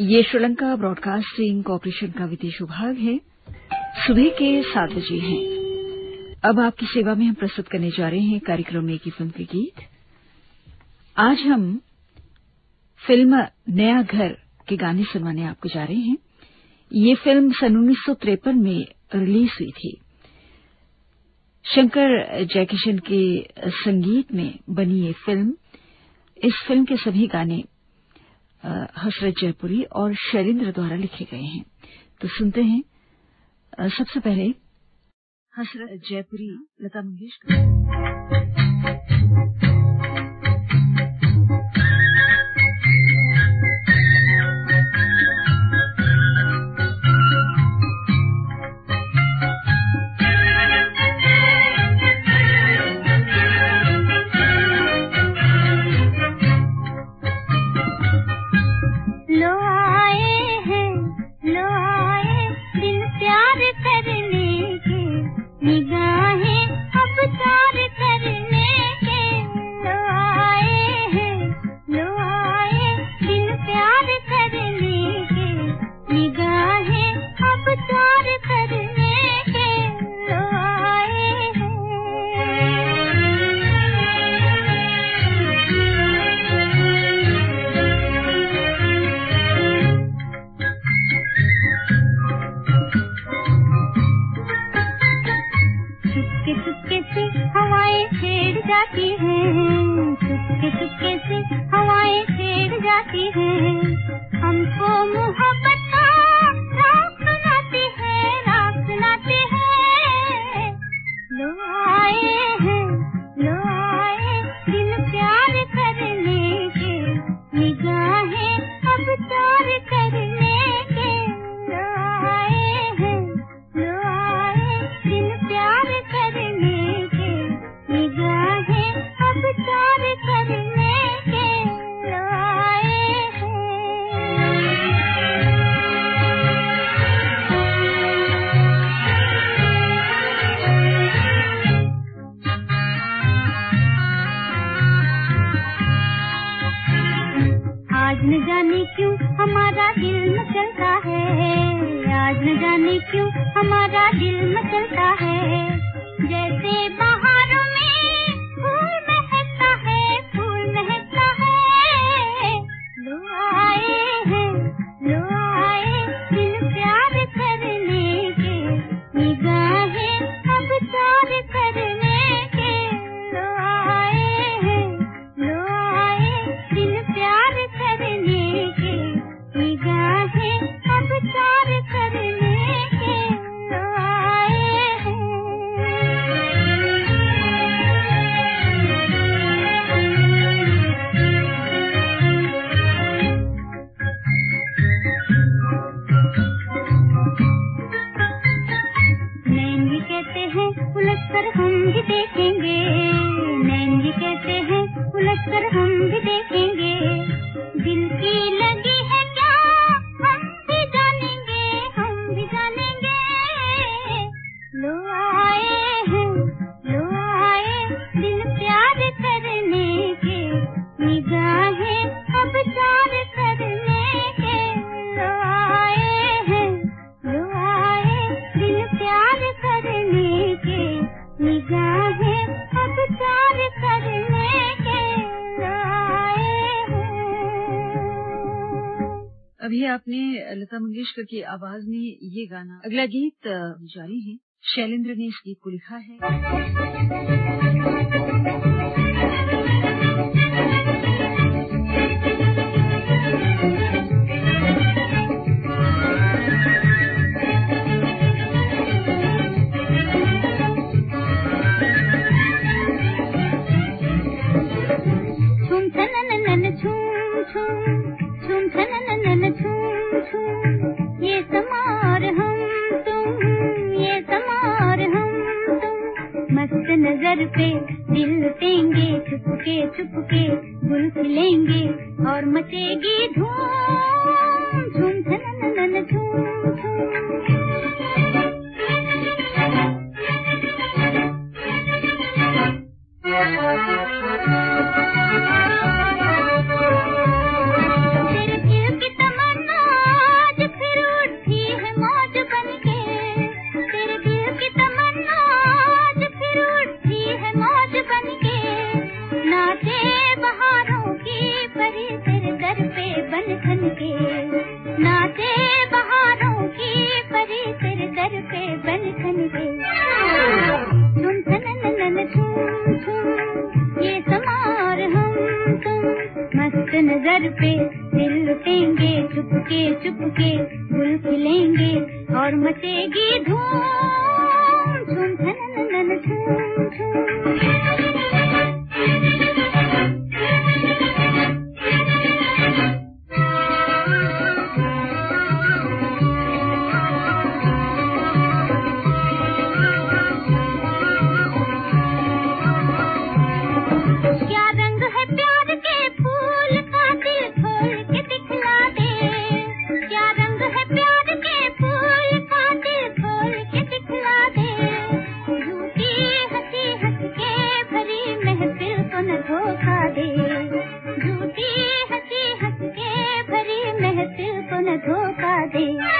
ये Sri Lanka broadcasting corporation का विदेश विभाग है। सुबह के सात बजे हैं। अब आपकी सेवा में हम प्रस्तुत करने जा रहे हैं कार्यक्रम में की फ़िल्म के गीत। आज हम फ़िल्म नया घर के गाने सुनवाने आपको जा रहे हैं। ये फ़िल्म सन उन्नीस में रिलीज़ हुई थी। शंकर जयकिशन के संगीत में बनी ये फ़िल्म। इस फ़िल्म के सभी गाने हसरत जयपुरी और शैलेन्द्र द्वारा लिखे गए हैं। तो सुनते हैं। सबसे पहले हसरत जयपुरी, लता मंगेशकर। मंगेशकर की आवाज़ में ये गाना अगला गीत जारी है। शैलेंद्र ने इस गीत को लिखा है। नज़र छुपके पे दिल लुटेंगे चुपके चुपके फुल खिलेंगे और मचेगी न धोखा दे।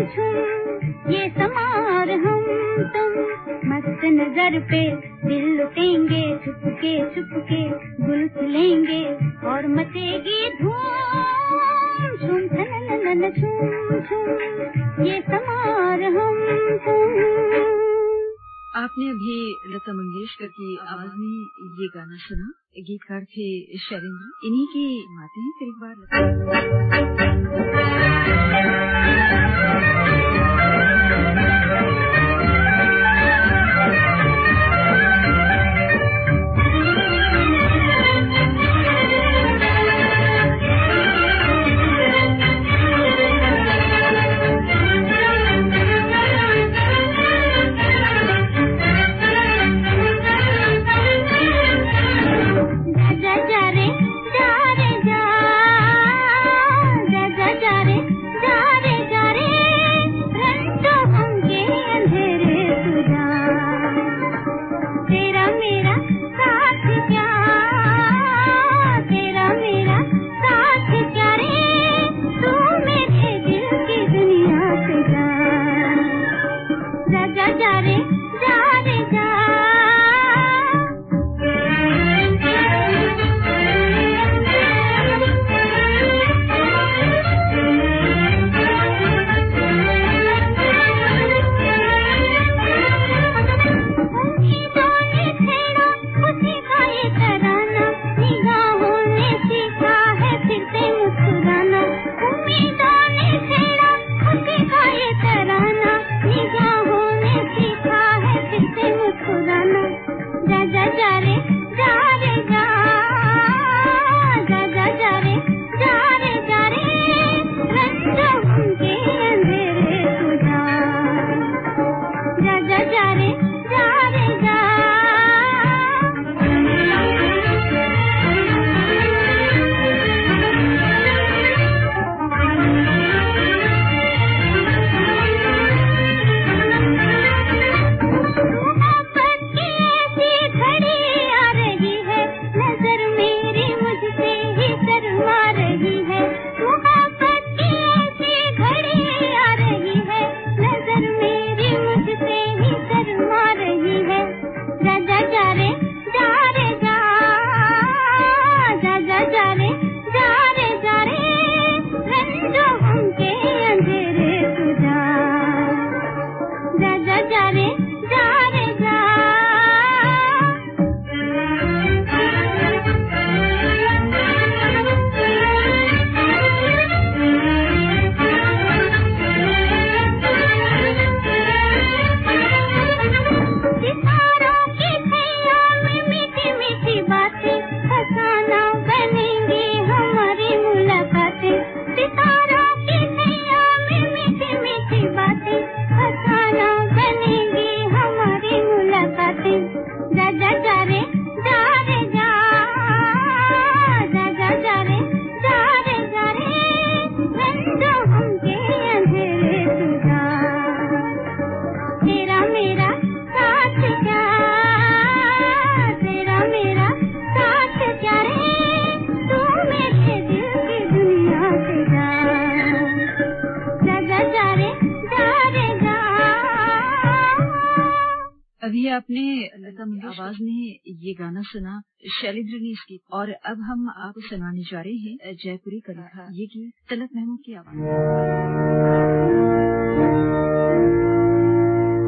पूछूँ, ये समार हम तुम। मस्त नज़र पे दिल लुटेंगे, छुपके छुपके गुल खिलेंगे और मचेगी धूम। झूम नन ये समार हम तुम। आपने अभी लता मंगेशकर की आवाज़ में ये गाना सुना, गीतकार थे शैलेंद्र। इन्हीं की माते हैं फिर एक बार लता। आपने लता आवाज़ में ये गाना सुना शैलेंद्र ने इसकी और अब हम आपको सुनाने जा रहे हैं जयपुरी का लिखा ये गीत तलत महमूद की आवाज़। में।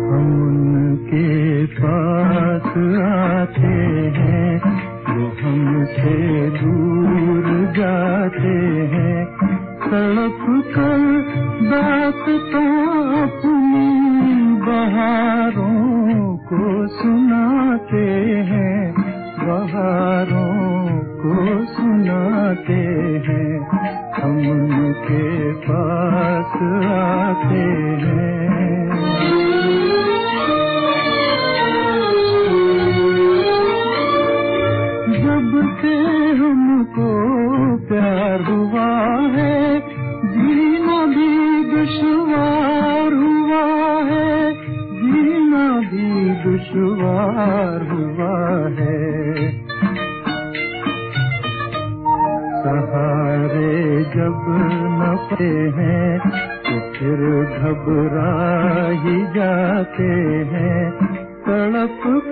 हम उनके पास आते हैं हमसे दूर जाते हैं। तड़प कर दास्तां अपनी बहारों को सुनाते हैं बहारों को सुनाते हैं, हम उनके पास आते हैं। जब से हमको प्यार हुआ है दुश्वार हुआ है। सहारे जब नपे हैं तो फिर घबरा ही जाते हैं। तड़प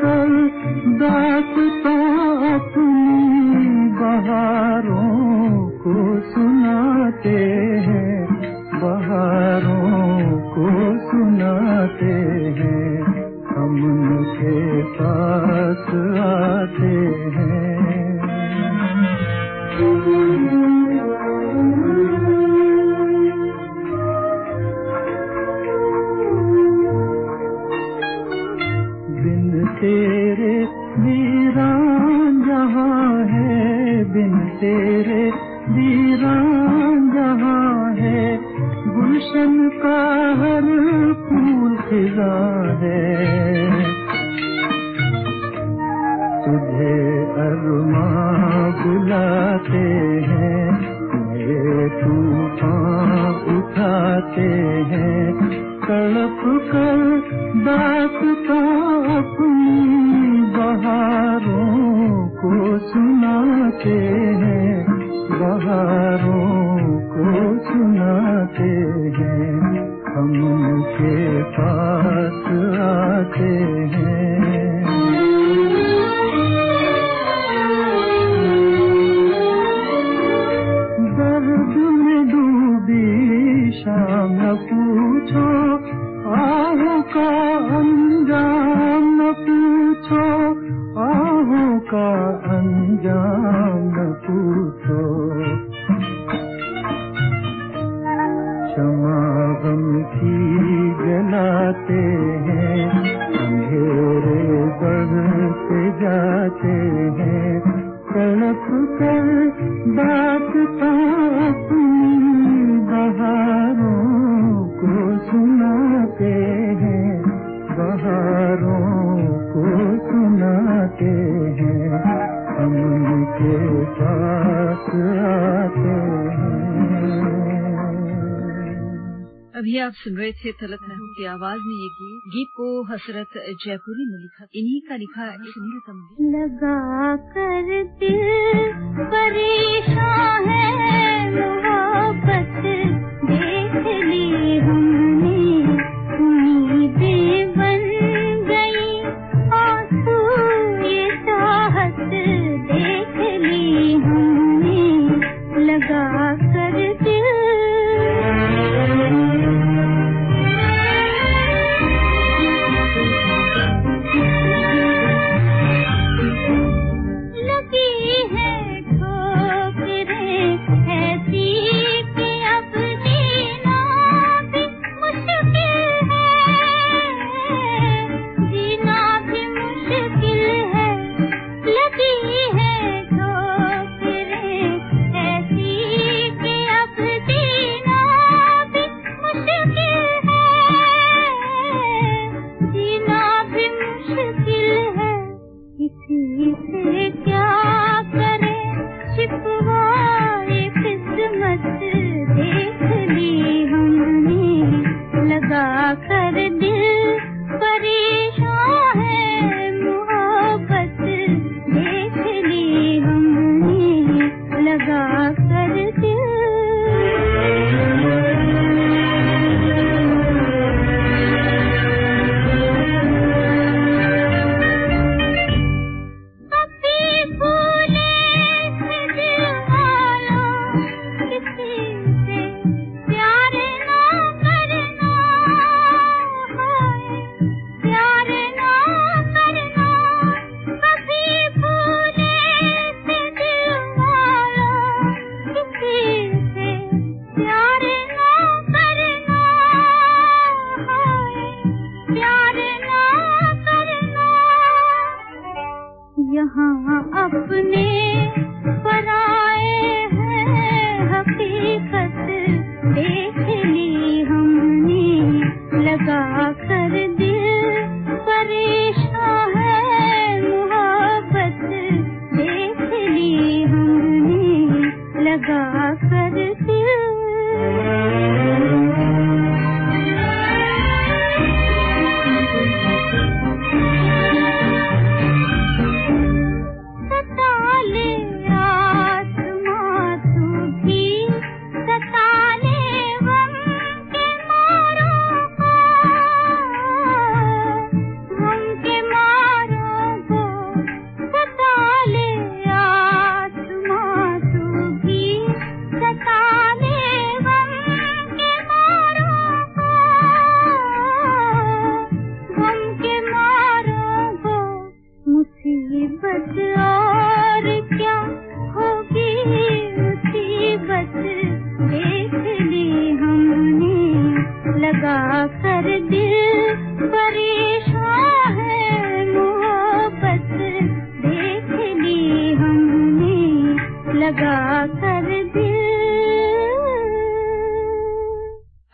हम पास आते हैं। अभी आप सुन रहे थे तलत महमूद की आवाज़ में ये गीत। गीत को हसरत जयपुरी ने लिखा। इन्हीं का लिखा सुनील कमली लगा कर दिल परेशान है मोहब्बत देख ली हमने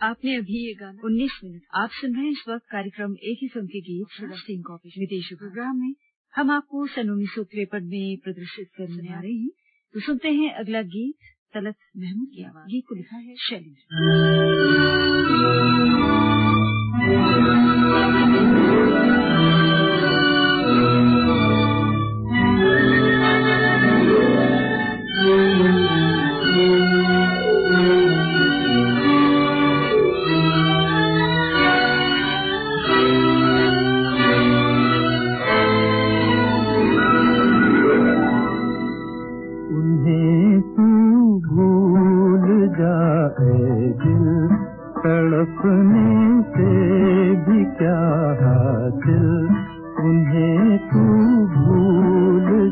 आपने अभी ये गाना 19 मिनट। आप सुन रहे हैं इस वक्त कार्यक्रम एक ही फ़िल्म के गीत सिंह कॉपी विदेश प्रोग्राम में। हम आपको सन उन्नीस सौ तिरपन में प्रदर्शित करने आ रहे हैं। तो सुनते हैं अगला गीत तलत महमूद की आवाज़। गीत को लिखा है शैलेंद्र।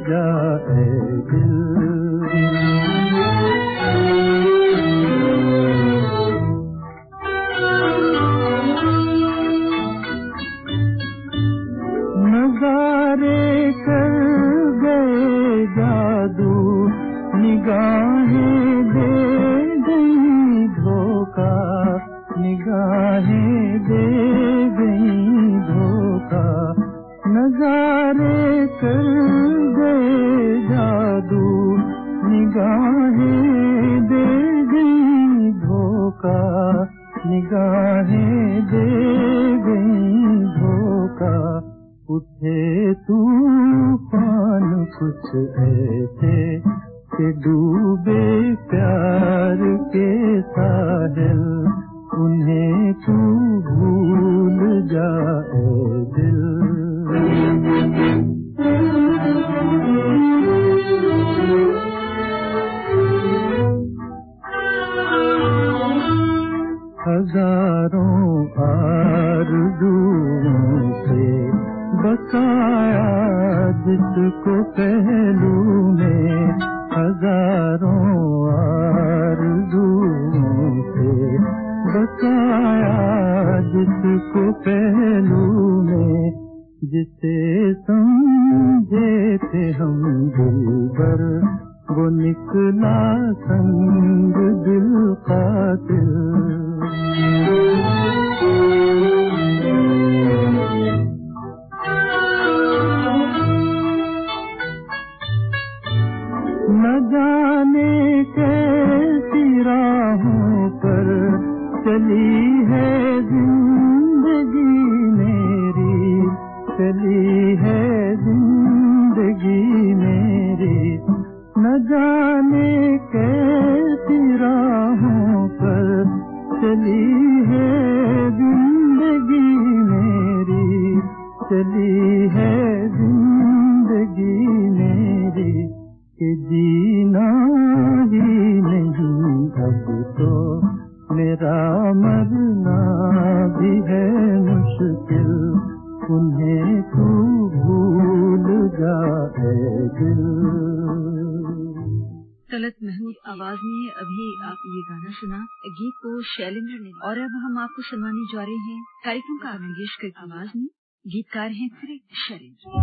जाए दिल। भूल जाए दिल। हज़ारों जिसको पहलू जिसको पहलू में, जिसे समझे थे हम दिलबर। वो निकला संग दिल कातिल। न जाने कैसी राहों पर चली है ज़िंदगी। चली है ज़िंदगी मेरी। न जाने कैसी राहों पर चली है ज़िंदगी मेरी। चली आवाज़ में अभी आप ये गाना सुना। गीत को शैलेंद्र ने और अब हम आपको सुनवाने जा रहे हैं। कार्यक्रम का मंगेशकर आवाज़ में गीतकार हैं फिर शैलेंद्र।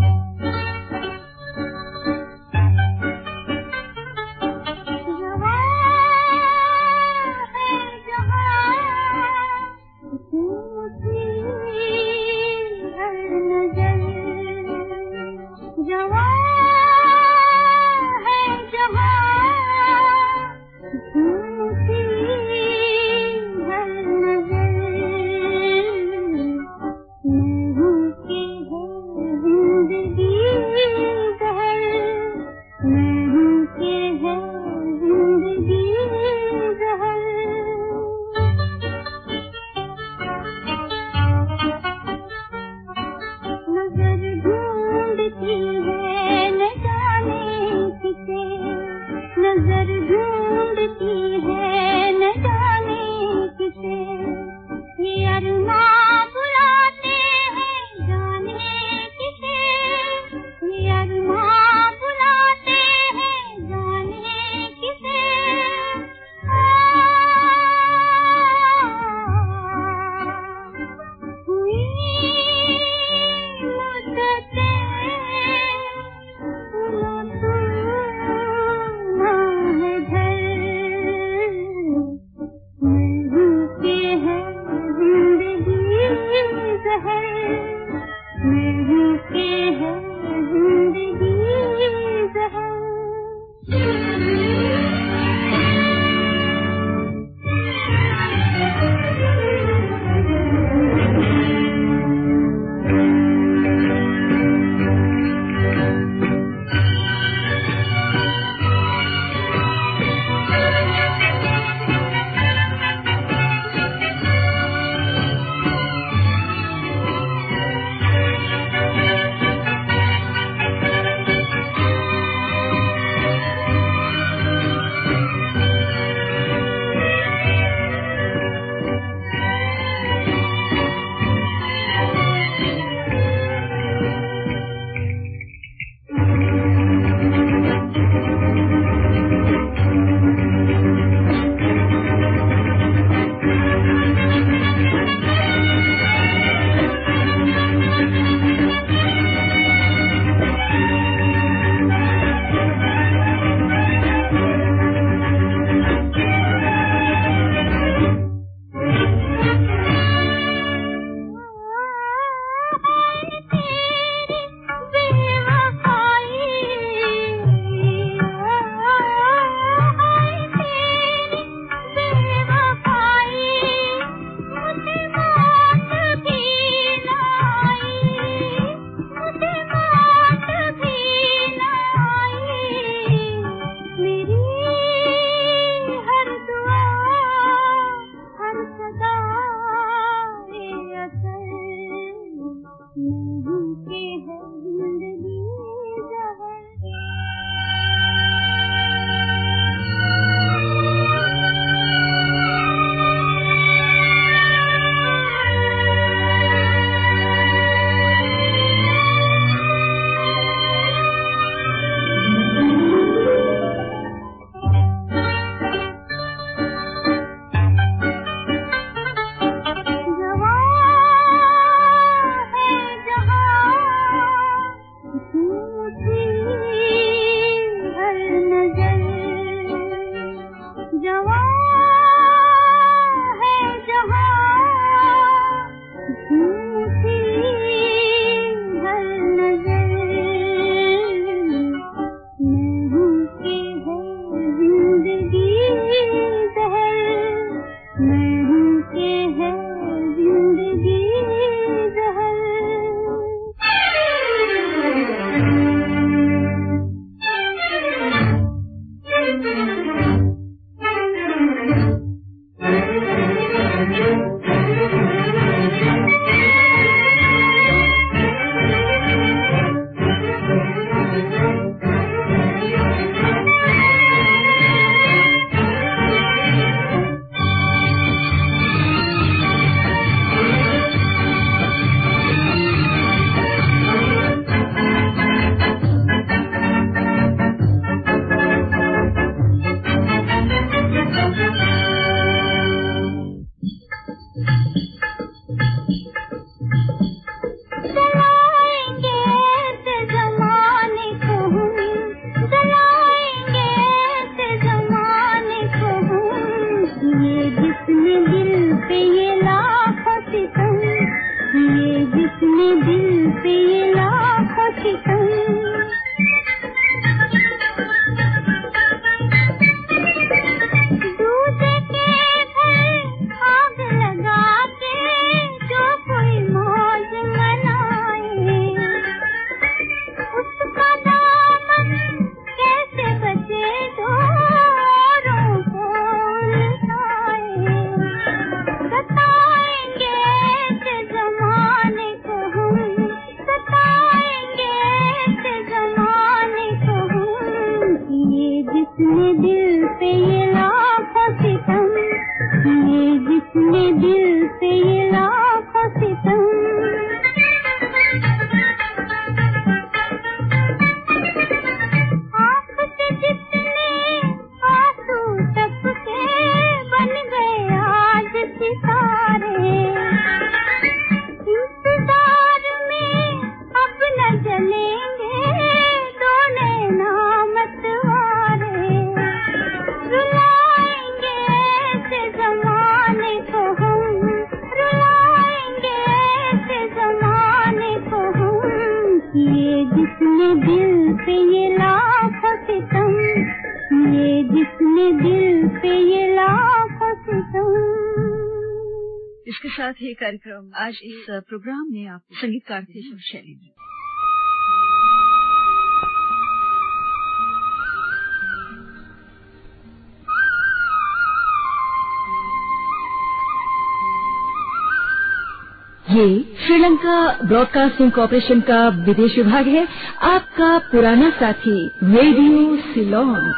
थे कार्यक्रम आज इस प्रोग्राम में आप संगीतकार थे शैलेंद्र। ये श्रीलंका ब्रॉडकास्टिंग कॉरपोरेशन का विदेश विभाग है। आपका पुराना साथी रेडियो सिलोन।